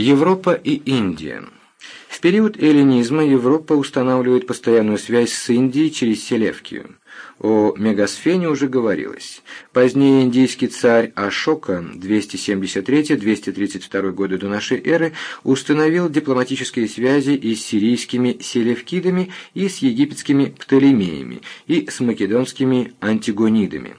Европа и Индия. В период эллинизма Европа устанавливает постоянную связь с Индией через Селевкию. О Мегасфене уже говорилось. Позднее индийский царь Ашока 273-232 годы до нашей эры установил дипломатические связи и с сирийскими селевкидами, и с египетскими птолемеями, и с македонскими антигонидами.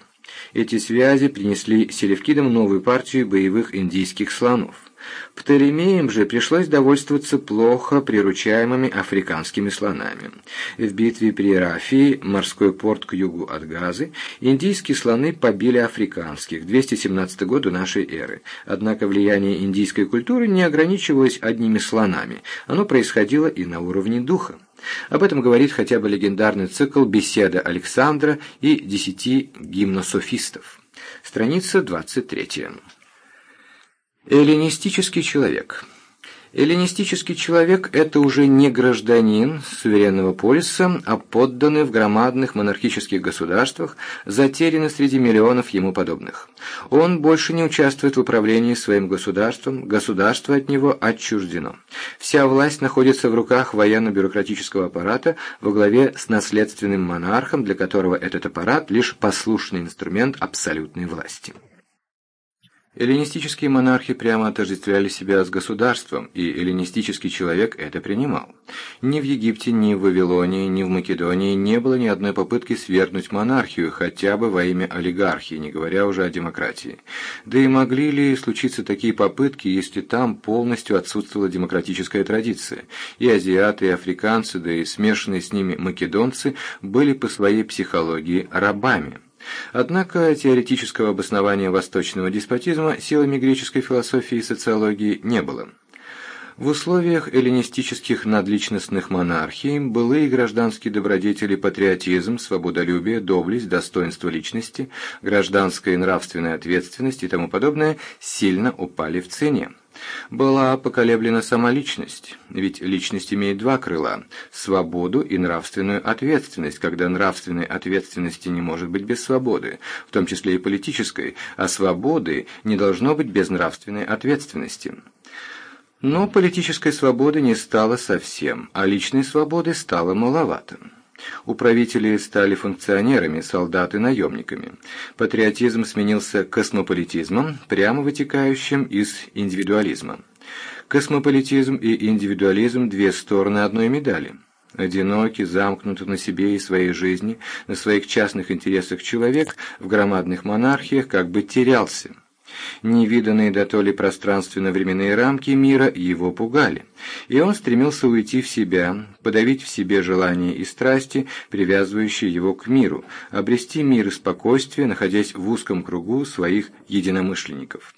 Эти связи принесли селевкидам новую партию боевых индийских слонов. Птолемеям же пришлось довольствоваться плохо приручаемыми африканскими слонами. В битве при Рафии, морской порт к югу от Газы, индийские слоны побили африканских, 217 год до нашей эры. Однако влияние индийской культуры не ограничивалось одними слонами, оно происходило и на уровне духа. Об этом говорит хотя бы легендарный цикл «Беседа Александра» и «Десяти гимнософистов». Страница 23. Эллинистический человек. Эллинистический человек – это уже не гражданин суверенного полиса, а подданный в громадных монархических государствах, затерянный среди миллионов ему подобных. Он больше не участвует в управлении своим государством, государство от него отчуждено. Вся власть находится в руках военно-бюрократического аппарата во главе с наследственным монархом, для которого этот аппарат – лишь послушный инструмент абсолютной власти. Эллинистические монархи прямо отождествляли себя с государством, и эллинистический человек это принимал. Ни в Египте, ни в Вавилонии, ни в Македонии не было ни одной попытки свергнуть монархию, хотя бы во имя олигархии, не говоря уже о демократии. Да и могли ли случиться такие попытки, если там полностью отсутствовала демократическая традиция, и азиаты, и африканцы, да и смешанные с ними македонцы были по своей психологии рабами? Однако теоретического обоснования восточного деспотизма силами греческой философии и социологии не было. В условиях эллинистических надличностных монархий былые гражданские добродетели патриотизм, свободолюбие, доблесть, достоинство личности, гражданская и нравственная ответственность и тому подобное сильно упали в цене. Была поколеблена сама личность, ведь личность имеет два крыла – свободу и нравственную ответственность, когда нравственной ответственности не может быть без свободы, в том числе и политической, а свободы не должно быть без нравственной ответственности. Но политической свободы не стало совсем, а личной свободы стало маловато. Управители стали функционерами, солдаты – наемниками. Патриотизм сменился космополитизмом, прямо вытекающим из индивидуализма. Космополитизм и индивидуализм – две стороны одной медали. Одинокий, замкнутый на себе и своей жизни, на своих частных интересах человек в громадных монархиях как бы терялся. Невиданные до то ли пространственно-временные рамки мира его пугали, и он стремился уйти в себя, подавить в себе желания и страсти, привязывающие его к миру, обрести мир и спокойствие, находясь в узком кругу своих единомышленников.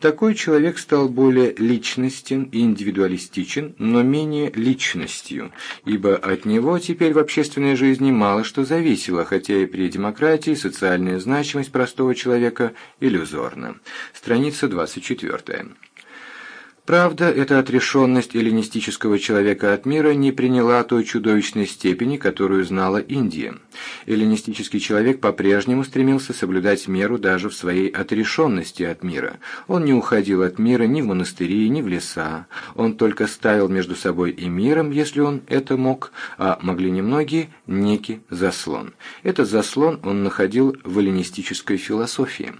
Такой человек стал более личностен и индивидуалистичен, но менее личностью, ибо от него теперь в общественной жизни мало что зависело, хотя и при демократии социальная значимость простого человека иллюзорна. Страница 24. Правда, эта отрешенность эллинистического человека от мира не приняла той чудовищной степени, которую знала Индия. Эллинистический человек по-прежнему стремился соблюдать меру даже в своей отрешенности от мира. Он не уходил от мира ни в монастыри, ни в леса. Он только ставил между собой и миром, если он это мог, а могли немногие, некий заслон. Этот заслон он находил в эллинистической философии.